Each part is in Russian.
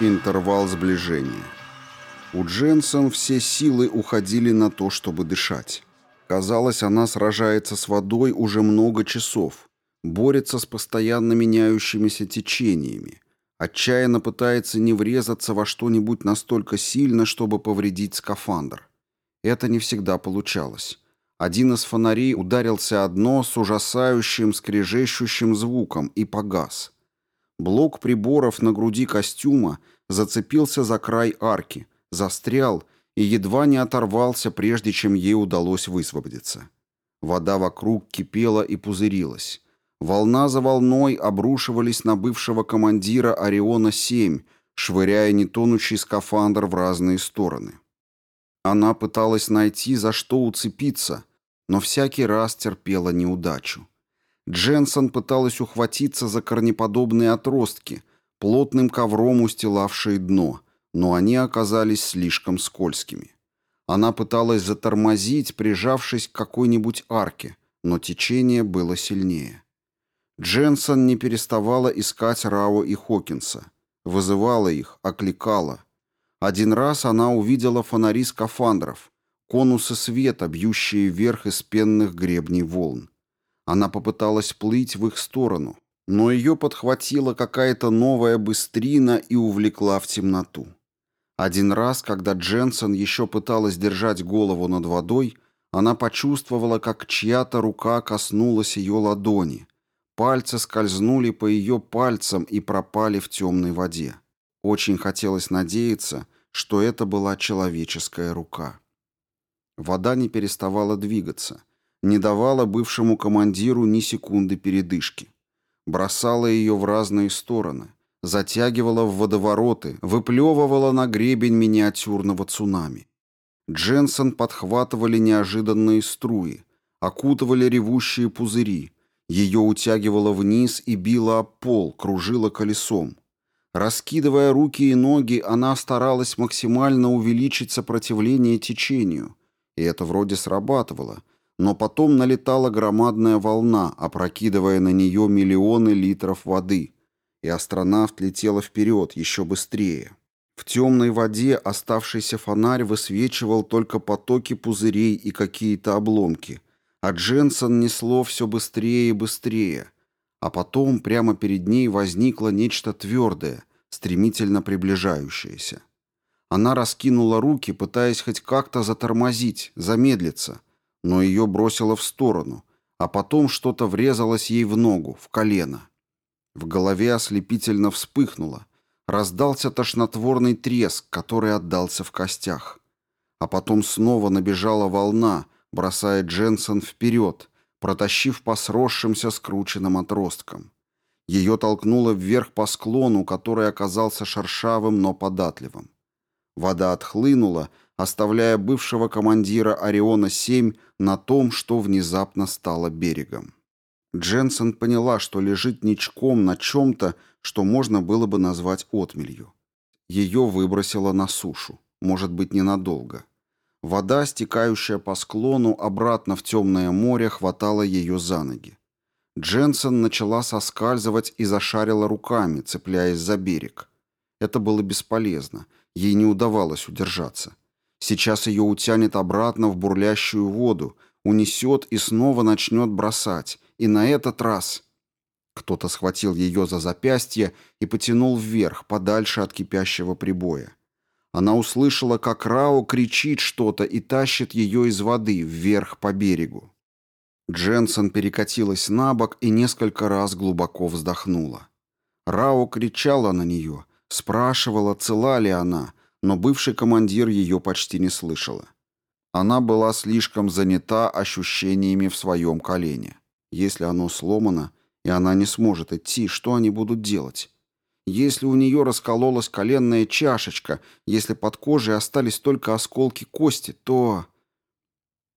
Интервал сближения. У Дженсен все силы уходили на то, чтобы дышать. Казалось, она сражается с водой уже много часов, борется с постоянно меняющимися течениями, отчаянно пытается не врезаться во что-нибудь настолько сильно, чтобы повредить скафандр. Это не всегда получалось. Один из фонарей ударился одно с ужасающим, скрежещущим звуком и погас. Блок приборов на груди костюма зацепился за край арки, застрял и едва не оторвался, прежде чем ей удалось высвободиться. Вода вокруг кипела и пузырилась. Волна за волной обрушивались на бывшего командира «Ориона-7», швыряя нетонущий скафандр в разные стороны. Она пыталась найти, за что уцепиться, но всякий раз терпела неудачу. Дженсон пыталась ухватиться за корнеподобные отростки, плотным ковром устилавшие дно, но они оказались слишком скользкими. Она пыталась затормозить, прижавшись к какой-нибудь арке, но течение было сильнее. Дженсон не переставала искать Рао и Хокинса. Вызывала их, окликала. Один раз она увидела фонари скафандров, конусы света, бьющие вверх из пенных гребней волн. Она попыталась плыть в их сторону, но ее подхватила какая-то новая быстрина и увлекла в темноту. Один раз, когда Дженсен еще пыталась держать голову над водой, она почувствовала, как чья-то рука коснулась ее ладони. Пальцы скользнули по ее пальцам и пропали в темной воде. Очень хотелось надеяться, что это была человеческая рука. Вода не переставала двигаться не давала бывшему командиру ни секунды передышки. Бросала ее в разные стороны, затягивала в водовороты, выплевывала на гребень миниатюрного цунами. Дженсен подхватывали неожиданные струи, окутывали ревущие пузыри, ее утягивало вниз и било об пол, кружило колесом. Раскидывая руки и ноги, она старалась максимально увеличить сопротивление течению, и это вроде срабатывало – но потом налетала громадная волна, опрокидывая на нее миллионы литров воды, и астронавт летела вперед еще быстрее. В темной воде оставшийся фонарь высвечивал только потоки пузырей и какие-то обломки, а Дженсон несло все быстрее и быстрее, а потом прямо перед ней возникло нечто твердое, стремительно приближающееся. Она раскинула руки, пытаясь хоть как-то затормозить, замедлиться, но ее бросило в сторону, а потом что-то врезалось ей в ногу, в колено. В голове ослепительно вспыхнуло, раздался тошнотворный треск, который отдался в костях. А потом снова набежала волна, бросая Дженсен вперед, протащив по сросшимся скрученным отросткам. Ее толкнуло вверх по склону, который оказался шершавым, но податливым. Вода отхлынула, оставляя бывшего командира Ориона-7 на том, что внезапно стало берегом. Дженсен поняла, что лежит ничком на чем-то, что можно было бы назвать отмелью. Ее выбросило на сушу, может быть, ненадолго. Вода, стекающая по склону обратно в темное море, хватала ее за ноги. Дженсен начала соскальзывать и зашарила руками, цепляясь за берег. Это было бесполезно, ей не удавалось удержаться. Сейчас ее утянет обратно в бурлящую воду, унесет и снова начнет бросать. И на этот раз... Кто-то схватил ее за запястье и потянул вверх, подальше от кипящего прибоя. Она услышала, как Рао кричит что-то и тащит ее из воды вверх по берегу. Дженсен перекатилась на бок и несколько раз глубоко вздохнула. Рао кричала на нее, спрашивала, цела ли она, но бывший командир ее почти не слышала. Она была слишком занята ощущениями в своем колене. Если оно сломано, и она не сможет идти, что они будут делать? Если у нее раскололась коленная чашечка, если под кожей остались только осколки кости, то...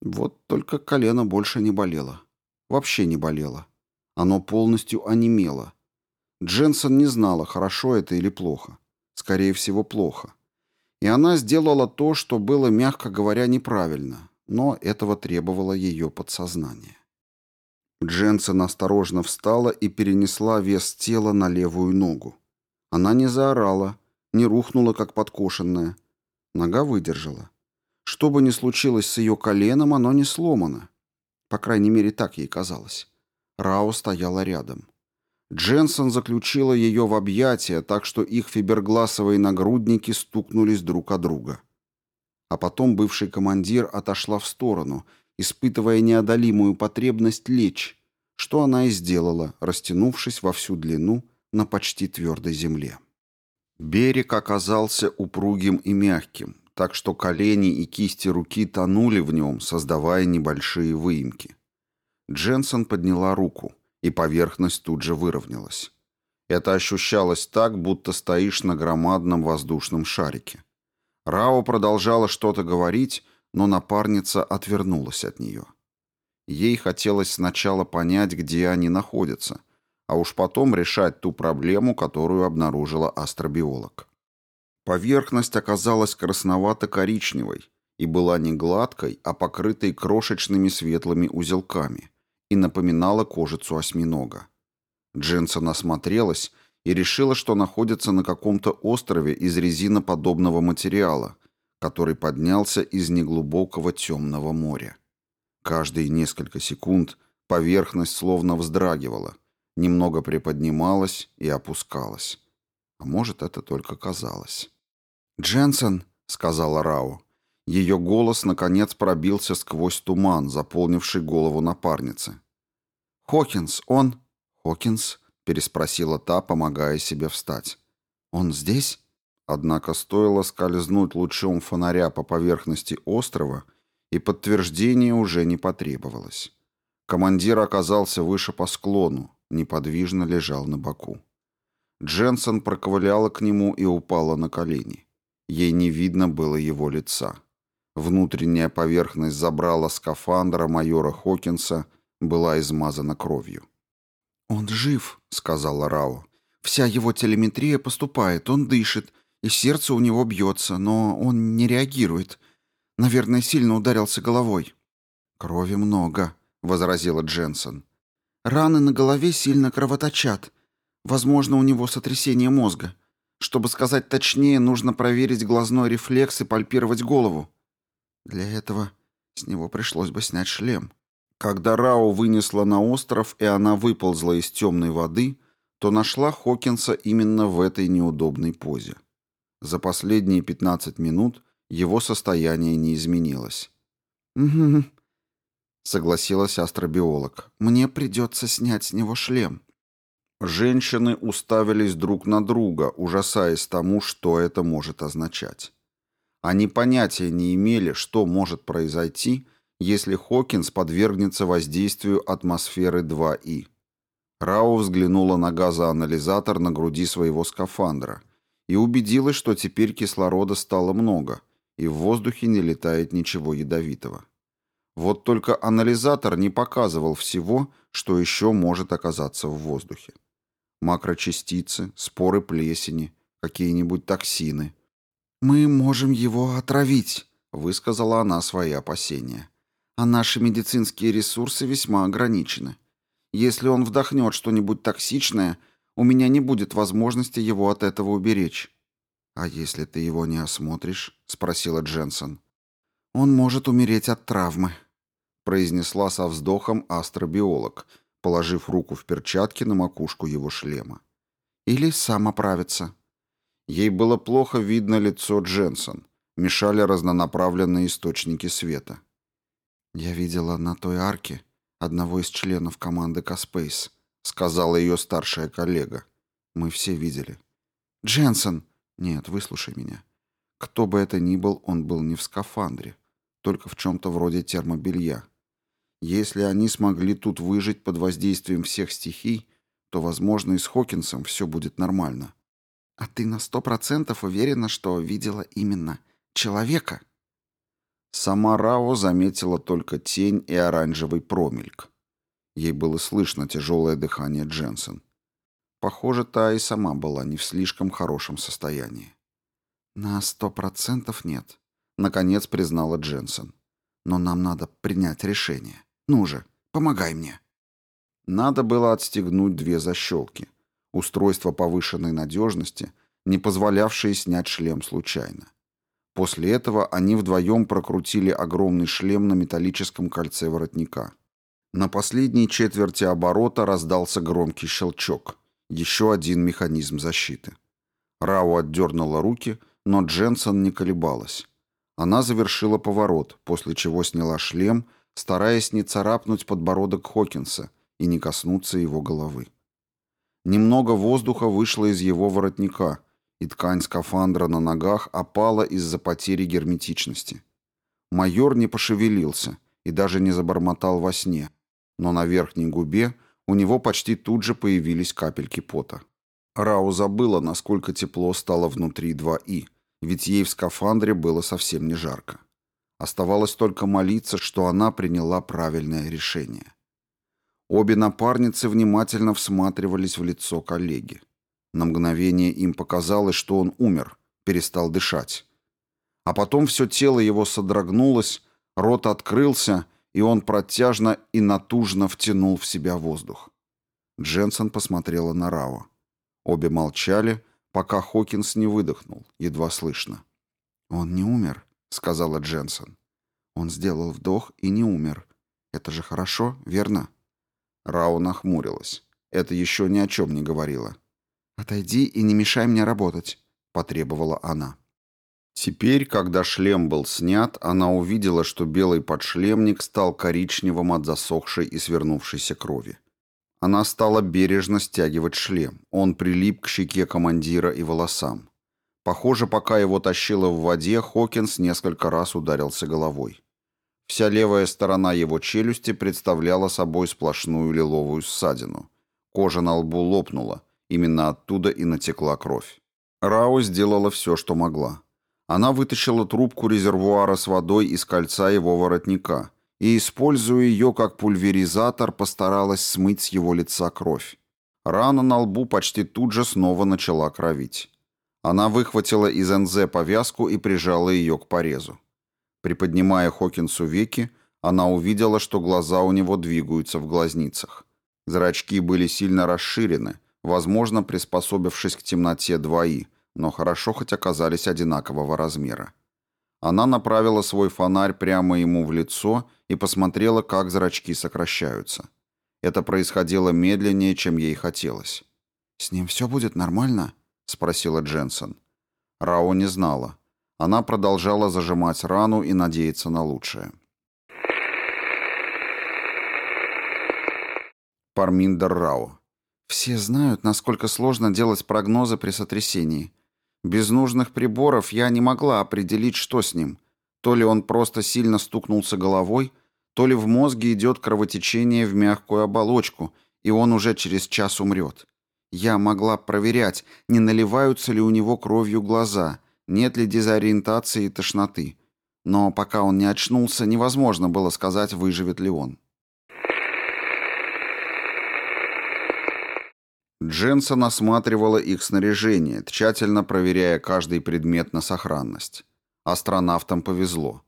Вот только колено больше не болело. Вообще не болело. Оно полностью онемело. Дженсен не знала, хорошо это или плохо. Скорее всего, плохо. И она сделала то, что было, мягко говоря, неправильно, но этого требовало ее подсознание. Дженсен осторожно встала и перенесла вес тела на левую ногу. Она не заорала, не рухнула, как подкошенная. Нога выдержала. Что бы ни случилось с ее коленом, оно не сломано. По крайней мере, так ей казалось. Рао стояла рядом. Дженсон заключила ее в объятия, так что их фибергласовые нагрудники стукнулись друг о друга. А потом бывший командир отошла в сторону, испытывая неодолимую потребность лечь, что она и сделала, растянувшись во всю длину на почти твердой земле. Берег оказался упругим и мягким, так что колени и кисти руки тонули в нем, создавая небольшие выемки. Дженсон подняла руку, и поверхность тут же выровнялась. Это ощущалось так, будто стоишь на громадном воздушном шарике. Рао продолжала что-то говорить, но напарница отвернулась от нее. Ей хотелось сначала понять, где они находятся, а уж потом решать ту проблему, которую обнаружила астробиолог. Поверхность оказалась красновато-коричневой и была не гладкой, а покрытой крошечными светлыми узелками и напоминала кожицу осьминога. Дженсон осмотрелась и решила, что находится на каком-то острове из резиноподобного материала, который поднялся из неглубокого темного моря. Каждые несколько секунд поверхность словно вздрагивала – немного приподнималась и опускалась. А может, это только казалось. «Дженсен», — сказала Рау. Ее голос, наконец, пробился сквозь туман, заполнивший голову напарницы. «Хокинс, он...» «Хокинс?» — переспросила та, помогая себе встать. «Он здесь?» Однако стоило скользнуть лучом фонаря по поверхности острова, и подтверждение уже не потребовалось. Командир оказался выше по склону, неподвижно лежал на боку. Дженсон проковыляла к нему и упала на колени. Ей не видно было его лица. Внутренняя поверхность забрала скафандра майора Хокинса была измазана кровью. «Он жив», — сказала Рао. «Вся его телеметрия поступает, он дышит, и сердце у него бьется, но он не реагирует. Наверное, сильно ударился головой». «Крови много», — возразила Дженсон. Раны на голове сильно кровоточат. Возможно, у него сотрясение мозга. Чтобы сказать точнее, нужно проверить глазной рефлекс и пальпировать голову. Для этого с него пришлось бы снять шлем. Когда Рао вынесла на остров, и она выползла из темной воды, то нашла Хокинса именно в этой неудобной позе. За последние 15 минут его состояние не изменилось. «Угу, согласилась астробиолог. Мне придется снять с него шлем. Женщины уставились друг на друга, ужасаясь тому, что это может означать. Они понятия не имели, что может произойти, если Хокинс подвергнется воздействию атмосферы 2И. Рау взглянула на газоанализатор на груди своего скафандра и убедилась, что теперь кислорода стало много, и в воздухе не летает ничего ядовитого. Вот только анализатор не показывал всего, что еще может оказаться в воздухе. Макрочастицы, споры плесени, какие-нибудь токсины. «Мы можем его отравить», — высказала она свои опасения. «А наши медицинские ресурсы весьма ограничены. Если он вдохнет что-нибудь токсичное, у меня не будет возможности его от этого уберечь». «А если ты его не осмотришь?» — спросила Дженсон. «Он может умереть от травмы», произнесла со вздохом астробиолог, положив руку в перчатки на макушку его шлема. Или сам оправится. Ей было плохо видно лицо Дженсон. Мешали разнонаправленные источники света. «Я видела на той арке одного из членов команды Каспейс», сказала ее старшая коллега. «Мы все видели». «Дженсон!» «Нет, выслушай меня. Кто бы это ни был, он был не в скафандре, только в чем-то вроде термобелья. Если они смогли тут выжить под воздействием всех стихий, то, возможно, и с Хокинсом все будет нормально. А ты на сто процентов уверена, что видела именно человека? Сама Рао заметила только тень и оранжевый промельк. Ей было слышно тяжелое дыхание Дженсен. Похоже, та и сама была не в слишком хорошем состоянии. «На сто процентов нет», — наконец признала Дженсен. «Но нам надо принять решение». Ну же, помогай мне». Надо было отстегнуть две защелки. Устройство повышенной надежности не позволявшие снять шлем случайно. После этого они вдвоем прокрутили огромный шлем на металлическом кольце воротника. На последней четверти оборота раздался громкий щелчок. Еще один механизм защиты. Рау отдернула руки, но Дженсон не колебалась. Она завершила поворот, после чего сняла шлем, стараясь не царапнуть подбородок Хокинса и не коснуться его головы. Немного воздуха вышло из его воротника, и ткань скафандра на ногах опала из-за потери герметичности. Майор не пошевелился и даже не забормотал во сне, но на верхней губе у него почти тут же появились капельки пота. Рау забыла, насколько тепло стало внутри 2И, ведь ей в скафандре было совсем не жарко. Оставалось только молиться, что она приняла правильное решение. Обе напарницы внимательно всматривались в лицо коллеги. На мгновение им показалось, что он умер, перестал дышать. А потом все тело его содрогнулось, рот открылся, и он протяжно и натужно втянул в себя воздух. Дженсен посмотрела на Рао. Обе молчали, пока Хокинс не выдохнул, едва слышно. «Он не умер», — сказала Дженсен. «Он сделал вдох и не умер. Это же хорошо, верно?» Рау нахмурилась. Это еще ни о чем не говорило. «Отойди и не мешай мне работать», — потребовала она. Теперь, когда шлем был снят, она увидела, что белый подшлемник стал коричневым от засохшей и свернувшейся крови. Она стала бережно стягивать шлем. Он прилип к щеке командира и волосам. Похоже, пока его тащило в воде, Хокинс несколько раз ударился головой. Вся левая сторона его челюсти представляла собой сплошную лиловую ссадину. Кожа на лбу лопнула, именно оттуда и натекла кровь. Рау сделала все, что могла. Она вытащила трубку резервуара с водой из кольца его воротника и, используя ее как пульверизатор, постаралась смыть с его лица кровь. Рана на лбу почти тут же снова начала кровить. Она выхватила из НЗ повязку и прижала ее к порезу. Приподнимая Хокинсу веки, она увидела, что глаза у него двигаются в глазницах. Зрачки были сильно расширены, возможно, приспособившись к темноте двои, но хорошо хоть оказались одинакового размера. Она направила свой фонарь прямо ему в лицо и посмотрела, как зрачки сокращаются. Это происходило медленнее, чем ей хотелось. «С ним все будет нормально?» — спросила Дженсен. Рао не знала. Она продолжала зажимать рану и надеяться на лучшее. Парминдер Рао. «Все знают, насколько сложно делать прогнозы при сотрясении. Без нужных приборов я не могла определить, что с ним. То ли он просто сильно стукнулся головой, то ли в мозге идет кровотечение в мягкую оболочку, и он уже через час умрет. Я могла проверять, не наливаются ли у него кровью глаза, нет ли дезориентации и тошноты. Но пока он не очнулся, невозможно было сказать, выживет ли он. Дженсон осматривала их снаряжение, тщательно проверяя каждый предмет на сохранность. Астронавтам повезло.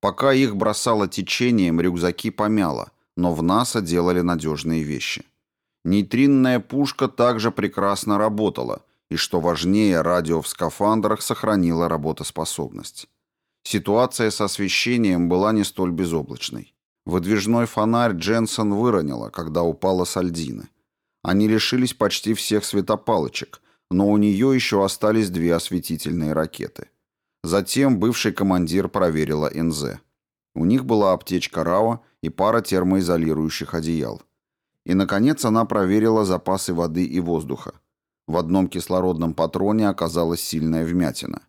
Пока их бросало течением, рюкзаки помяло, но в НАСА делали надежные вещи. Нейтринная пушка также прекрасно работала, и, что важнее, радио в скафандрах сохранило работоспособность. Ситуация с освещением была не столь безоблачной. Выдвижной фонарь Дженсон выронила, когда упала с Альдины. Они лишились почти всех светопалочек, но у нее еще остались две осветительные ракеты. Затем бывший командир проверила НЗ. У них была аптечка Рао и пара термоизолирующих одеял. И, наконец, она проверила запасы воды и воздуха. В одном кислородном патроне оказалась сильная вмятина.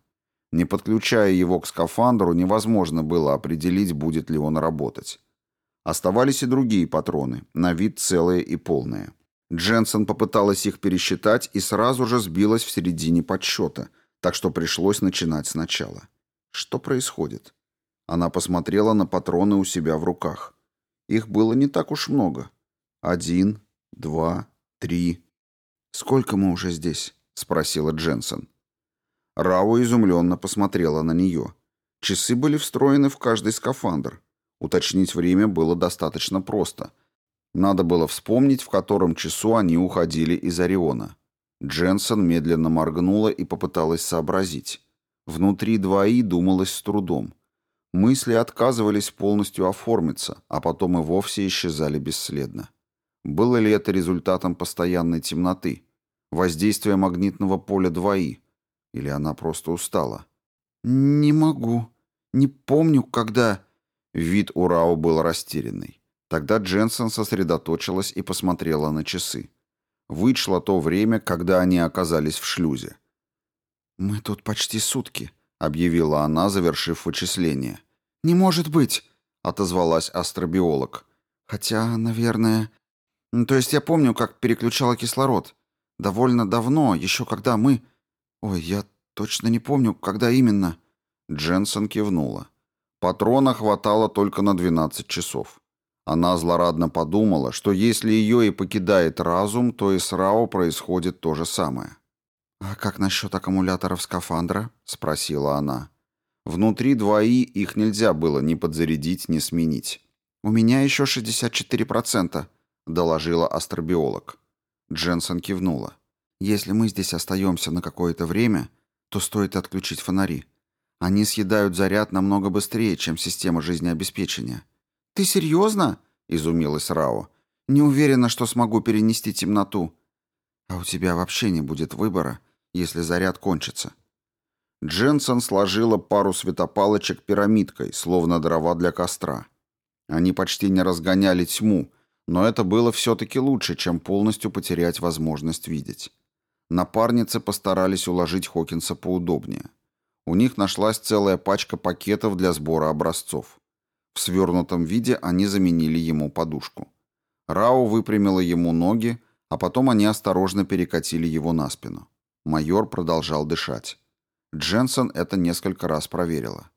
Не подключая его к скафандру, невозможно было определить, будет ли он работать. Оставались и другие патроны, на вид целые и полные. Дженсен попыталась их пересчитать и сразу же сбилась в середине подсчета, так что пришлось начинать сначала. Что происходит? Она посмотрела на патроны у себя в руках. Их было не так уж много. Один, два, три. «Сколько мы уже здесь?» — спросила Дженсен. Рау изумленно посмотрела на нее. Часы были встроены в каждый скафандр. Уточнить время было достаточно просто — надо было вспомнить, в котором часу они уходили из Ориона. Дженсен медленно моргнула и попыталась сообразить. Внутри двои думалось с трудом. Мысли отказывались полностью оформиться, а потом и вовсе исчезали бесследно. Было ли это результатом постоянной темноты, воздействия магнитного поля двои, или она просто устала? «Не могу. Не помню, когда...» Вид у Рао был растерянный. Тогда Дженсен сосредоточилась и посмотрела на часы. Вышло то время, когда они оказались в шлюзе. «Мы тут почти сутки», — объявила она, завершив вычисление. «Не может быть», — отозвалась астробиолог. «Хотя, наверное... То есть я помню, как переключала кислород. Довольно давно, еще когда мы... Ой, я точно не помню, когда именно». Дженсен кивнула. Патрона хватало только на 12 часов. Она злорадно подумала, что если ее и покидает разум, то и с Рао происходит то же самое. «А как насчет аккумуляторов скафандра?» — спросила она. Внутри двои их нельзя было ни подзарядить, ни сменить. «У меня еще 64%, — доложила астробиолог. Дженсен кивнула. «Если мы здесь остаемся на какое-то время, то стоит отключить фонари. Они съедают заряд намного быстрее, чем система жизнеобеспечения». «Ты серьезно?» — изумилась Рао. «Не уверена, что смогу перенести темноту». «А у тебя вообще не будет выбора, если заряд кончится. Дженсен сложила пару светопалочек пирамидкой, словно дрова для костра. Они почти не разгоняли тьму, но это было все-таки лучше, чем полностью потерять возможность видеть. Напарницы постарались уложить Хокинса поудобнее. У них нашлась целая пачка пакетов для сбора образцов. В свернутом виде они заменили ему подушку. Рау выпрямила ему ноги, а потом они осторожно перекатили его на спину. Майор продолжал дышать. Дженсен это несколько раз проверила.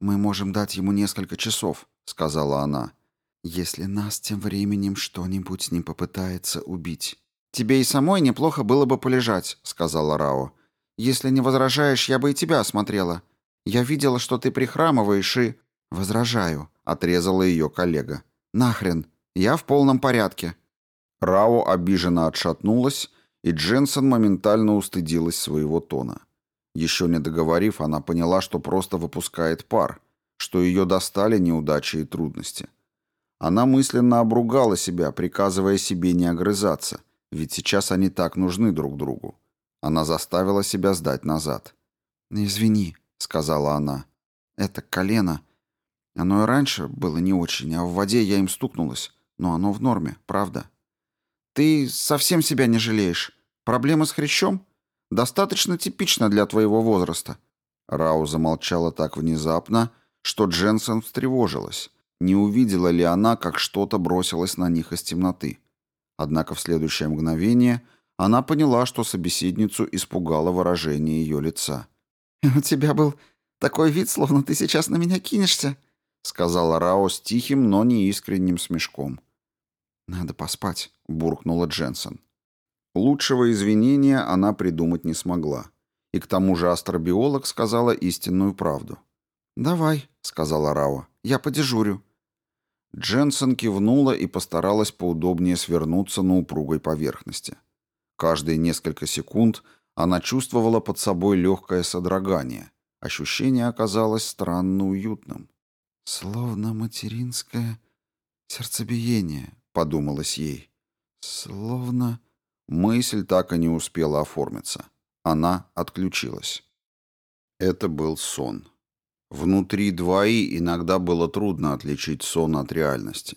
«Мы можем дать ему несколько часов», — сказала она. «Если нас тем временем что-нибудь не попытается убить». «Тебе и самой неплохо было бы полежать», — сказала Рао. «Если не возражаешь, я бы и тебя осмотрела. Я видела, что ты прихрамываешь и...» «Возражаю», — отрезала ее коллега. «Нахрен, я в полном порядке». Рао обиженно отшатнулась, и Дженсен моментально устыдилась своего тона. Еще не договорив, она поняла, что просто выпускает пар, что ее достали неудачи и трудности. Она мысленно обругала себя, приказывая себе не огрызаться, ведь сейчас они так нужны друг другу. Она заставила себя сдать назад. «Извини», — сказала она. «Это колено. Оно и раньше было не очень, а в воде я им стукнулась. Но оно в норме, правда?» «Ты совсем себя не жалеешь? Проблема с хрящом? Достаточно типично для твоего возраста». Рау замолчала так внезапно, что Дженсен встревожилась. Не увидела ли она, как что-то бросилось на них из темноты? Однако в следующее мгновение она поняла, что собеседницу испугало выражение ее лица. «У тебя был такой вид, словно ты сейчас на меня кинешься», сказала Рао с тихим, но неискренним смешком. «Надо поспать», — буркнула Дженсен. Лучшего извинения она придумать не смогла. И к тому же астробиолог сказала истинную правду. «Давай», — сказала Рао, — «я подежурю». Дженсен кивнула и постаралась поудобнее свернуться на упругой поверхности. Каждые несколько секунд она чувствовала под собой легкое содрогание. Ощущение оказалось странно уютным. «Словно материнское сердцебиение», подумалось ей. Словно мысль так и не успела оформиться. Она отключилась. Это был сон. Внутри двои иногда было трудно отличить сон от реальности.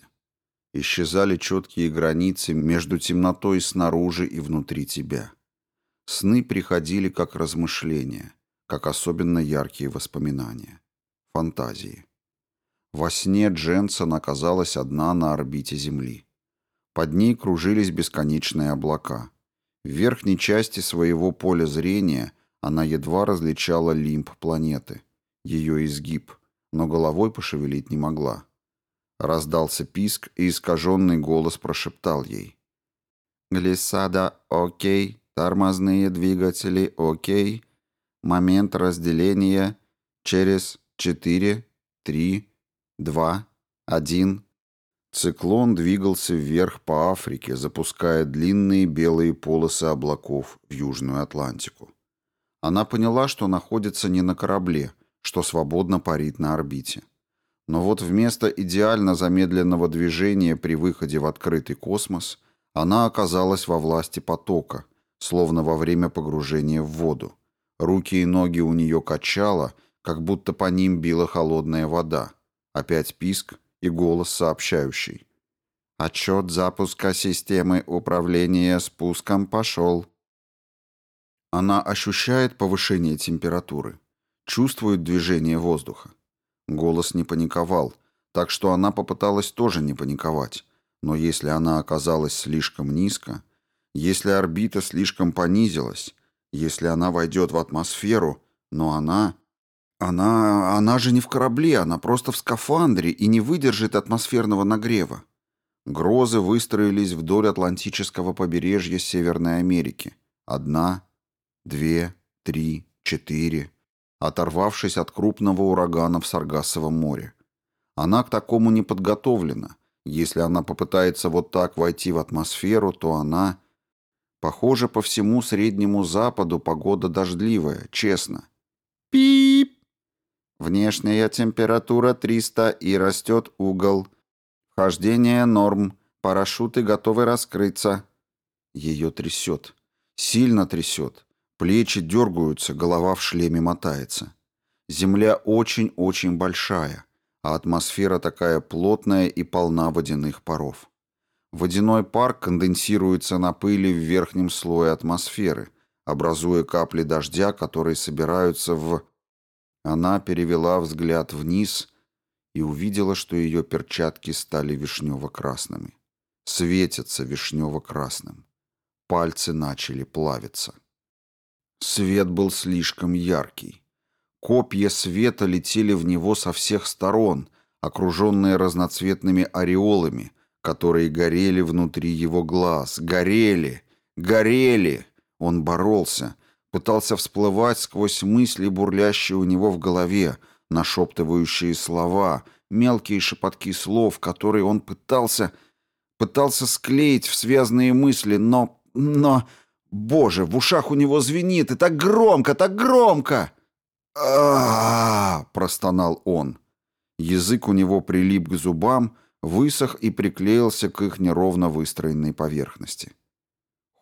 Исчезали четкие границы между темнотой снаружи и внутри тебя. Сны приходили как размышления, как особенно яркие воспоминания. Фантазии. Во сне Дженсен оказалась одна на орбите Земли. Под ней кружились бесконечные облака. В верхней части своего поля зрения она едва различала лимб планеты, ее изгиб, но головой пошевелить не могла. Раздался писк, и искаженный голос прошептал ей. «Глиссада, окей, тормозные двигатели, окей, момент разделения через четыре, три, два, один, Циклон двигался вверх по Африке, запуская длинные белые полосы облаков в Южную Атлантику. Она поняла, что находится не на корабле, что свободно парит на орбите. Но вот вместо идеально замедленного движения при выходе в открытый космос она оказалась во власти потока, словно во время погружения в воду. Руки и ноги у нее качало, как будто по ним била холодная вода. Опять писк и голос сообщающий. Отчет запуска системы управления спуском пошел. Она ощущает повышение температуры, чувствует движение воздуха. Голос не паниковал, так что она попыталась тоже не паниковать. Но если она оказалась слишком низко, если орбита слишком понизилась, если она войдет в атмосферу, но она... Она... она же не в корабле, она просто в скафандре и не выдержит атмосферного нагрева. Грозы выстроились вдоль Атлантического побережья Северной Америки. Одна, две, три, четыре, оторвавшись от крупного урагана в Саргассовом море. Она к такому не подготовлена. Если она попытается вот так войти в атмосферу, то она... Похоже, по всему Среднему Западу погода дождливая, честно. Пип! Внешняя температура 300 и растет угол. Вхождение норм. Парашюты готовы раскрыться. Ее трясет. Сильно трясет. Плечи дергаются, голова в шлеме мотается. Земля очень-очень большая, а атмосфера такая плотная и полна водяных паров. Водяной пар конденсируется на пыли в верхнем слое атмосферы, образуя капли дождя, которые собираются в... Она перевела взгляд вниз и увидела, что ее перчатки стали вишнево-красными. Светятся вишнево-красным. Пальцы начали плавиться. Свет был слишком яркий. Копья света летели в него со всех сторон, окруженные разноцветными ореолами, которые горели внутри его глаз. Горели! Горели! Он боролся, пытался всплывать сквозь мысли, бурлящие у него в голове, нашептывающие слова, мелкие шепотки слов, которые он пытался... пытался склеить в связанные мысли, но... но... Боже, в ушах у него звенит, и так громко, так громко! а простонал он. Язык у него прилип к зубам, высох и приклеился к их неровно выстроенной поверхности.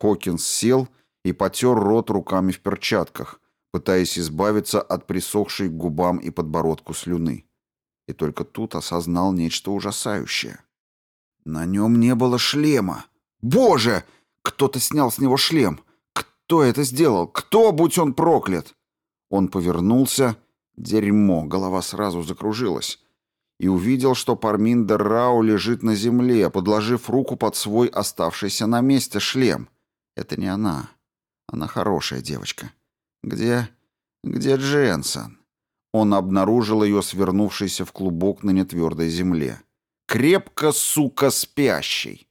Хокинс сел и потер рот руками в перчатках, пытаясь избавиться от присохшей к губам и подбородку слюны. И только тут осознал нечто ужасающее. На нем не было шлема. «Боже!» Кто-то снял с него шлем. Кто это сделал? Кто, будь он проклят? Он повернулся. Дерьмо, голова сразу закружилась. И увидел, что Парминдер Рау лежит на земле, подложив руку под свой оставшийся на месте шлем. Это не она. Она хорошая девочка. Где... где Дженсон? Он обнаружил ее свернувшейся в клубок на нетвердой земле. Крепко, сука, спящий.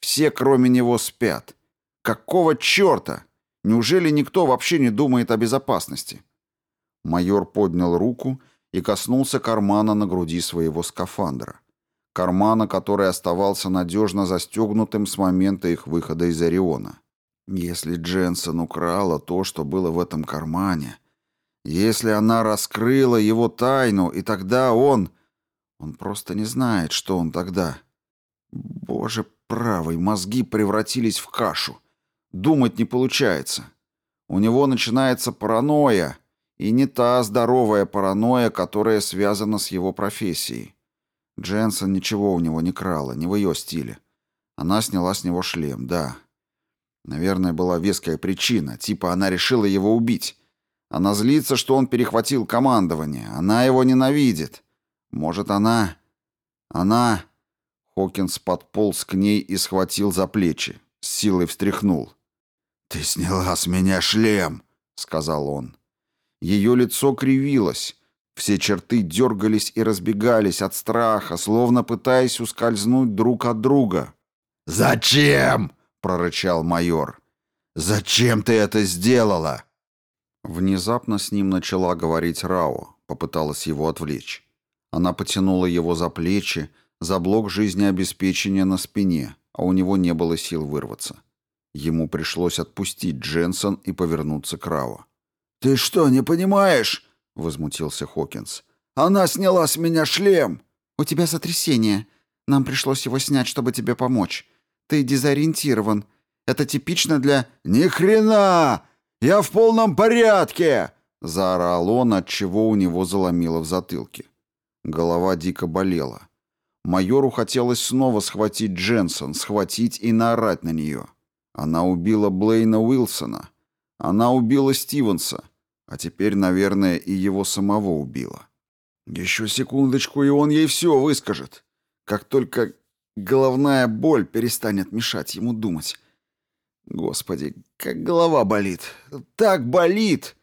Все, кроме него, спят. Какого черта? Неужели никто вообще не думает о безопасности? Майор поднял руку и коснулся кармана на груди своего скафандра. Кармана, который оставался надежно застегнутым с момента их выхода из Ориона. Если Дженсен украла то, что было в этом кармане, если она раскрыла его тайну, и тогда он... Он просто не знает, что он тогда... Боже правый, мозги превратились в кашу. Думать не получается. У него начинается паранойя, и не та здоровая паранойя, которая связана с его профессией. Дженсен ничего у него не крала, не в ее стиле. Она сняла с него шлем, да. Наверное, была веская причина, типа она решила его убить. Она злится, что он перехватил командование. Она его ненавидит. Может, она... Она... Хокинс подполз к ней и схватил за плечи. С силой встряхнул. «Ты сняла с меня шлем», — сказал он. Ее лицо кривилось. Все черты дергались и разбегались от страха, словно пытаясь ускользнуть друг от друга. «Зачем?» — прорычал майор. «Зачем ты это сделала?» Внезапно с ним начала говорить Рао, попыталась его отвлечь. Она потянула его за плечи, за блок жизнеобеспечения на спине, а у него не было сил вырваться. Ему пришлось отпустить Дженсон и повернуться к Рау. «Ты что, не понимаешь?» — возмутился Хокинс. «Она сняла с меня шлем!» «У тебя сотрясение. Нам пришлось его снять, чтобы тебе помочь. Ты дезориентирован. Это типично для...» «Ни хрена! Я в полном порядке!» — заорал он, отчего у него заломило в затылке. Голова дико болела. Майору хотелось снова схватить Дженсон, схватить и наорать на нее. Она убила Блейна Уилсона. Она убила Стивенса. А теперь, наверное, и его самого убила. Еще секундочку, и он ей все выскажет. Как только головная боль перестанет мешать ему думать. Господи, как голова болит. Так болит!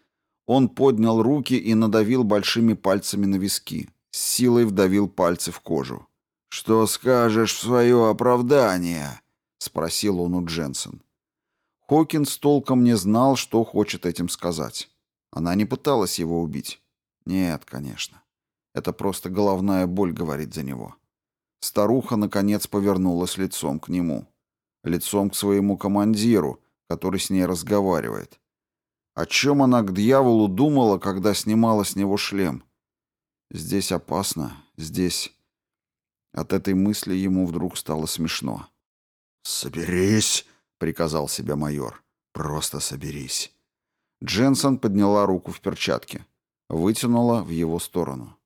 Он поднял руки и надавил большими пальцами на виски. С силой вдавил пальцы в кожу. «Что скажешь в свое оправдание?» — спросил он у Дженсен. Хокинс толком не знал, что хочет этим сказать. Она не пыталась его убить. Нет, конечно. Это просто головная боль говорит за него. Старуха, наконец, повернулась лицом к нему. Лицом к своему командиру, который с ней разговаривает. О чем она к дьяволу думала, когда снимала с него шлем? Здесь опасно, здесь... От этой мысли ему вдруг стало смешно. «Соберись!» — приказал себе майор. «Просто соберись». Дженсон подняла руку в перчатке. Вытянула в его сторону.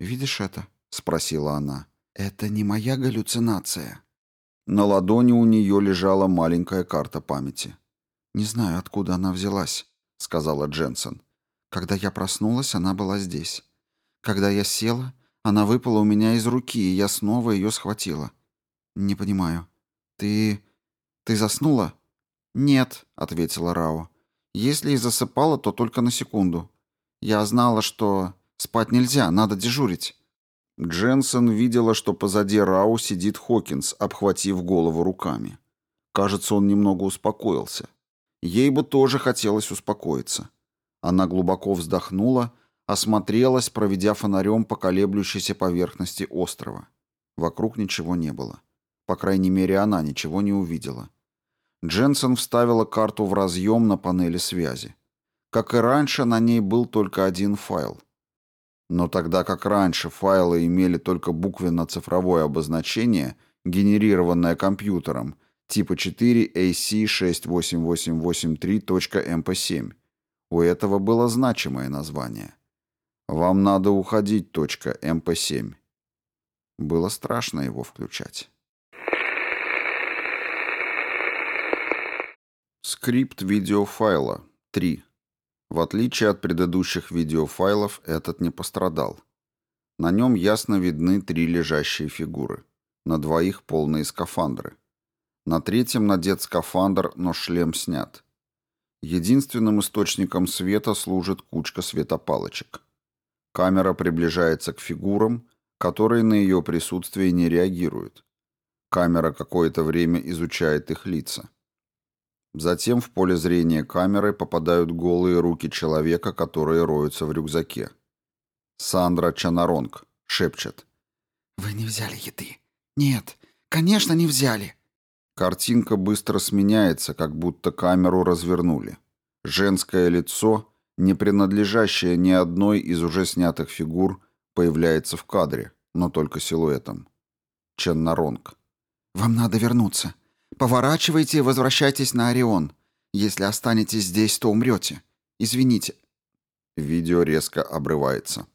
«Видишь это?» — спросила она. «Это не моя галлюцинация». На ладони у нее лежала маленькая карта памяти. «Не знаю, откуда она взялась», — сказала Дженсон. «Когда я проснулась, она была здесь. Когда я села, она выпала у меня из руки, и я снова ее схватила. Не понимаю. Ты... ты заснула?» «Нет», — ответила Рао. «Если и засыпала, то только на секунду. Я знала, что спать нельзя, надо дежурить». Дженсен видела, что позади Рау сидит Хокинс, обхватив голову руками. Кажется, он немного успокоился. Ей бы тоже хотелось успокоиться. Она глубоко вздохнула, осмотрелась, проведя фонарем по колеблющейся поверхности острова. Вокруг ничего не было. По крайней мере, она ничего не увидела. Дженсен вставила карту в разъем на панели связи. Как и раньше, на ней был только один файл. Но тогда как раньше файлы имели только буквенно-цифровое обозначение, генерированное компьютером, типа 4 AC68883.mp7. У этого было значимое название. «Вам надо уходить. .mp7». Было страшно его включать. Скрипт видеофайла 3. В отличие от предыдущих видеофайлов, этот не пострадал. На нем ясно видны три лежащие фигуры. На двоих полные скафандры. На третьем надет скафандр, но шлем снят. Единственным источником света служит кучка светопалочек. Камера приближается к фигурам, которые на ее присутствие не реагируют. Камера какое-то время изучает их лица. Затем в поле зрения камеры попадают голые руки человека, которые роются в рюкзаке. Сандра Чанаронг шепчет. «Вы не взяли еды?» «Нет, конечно, не взяли». Картинка быстро сменяется, как будто камеру развернули. Женское лицо, не принадлежащее ни одной из уже снятых фигур, появляется в кадре, но только силуэтом. Ченнаронг. «Вам надо вернуться. Поворачивайте и возвращайтесь на Орион. Если останетесь здесь, то умрете. Извините». Видео резко обрывается.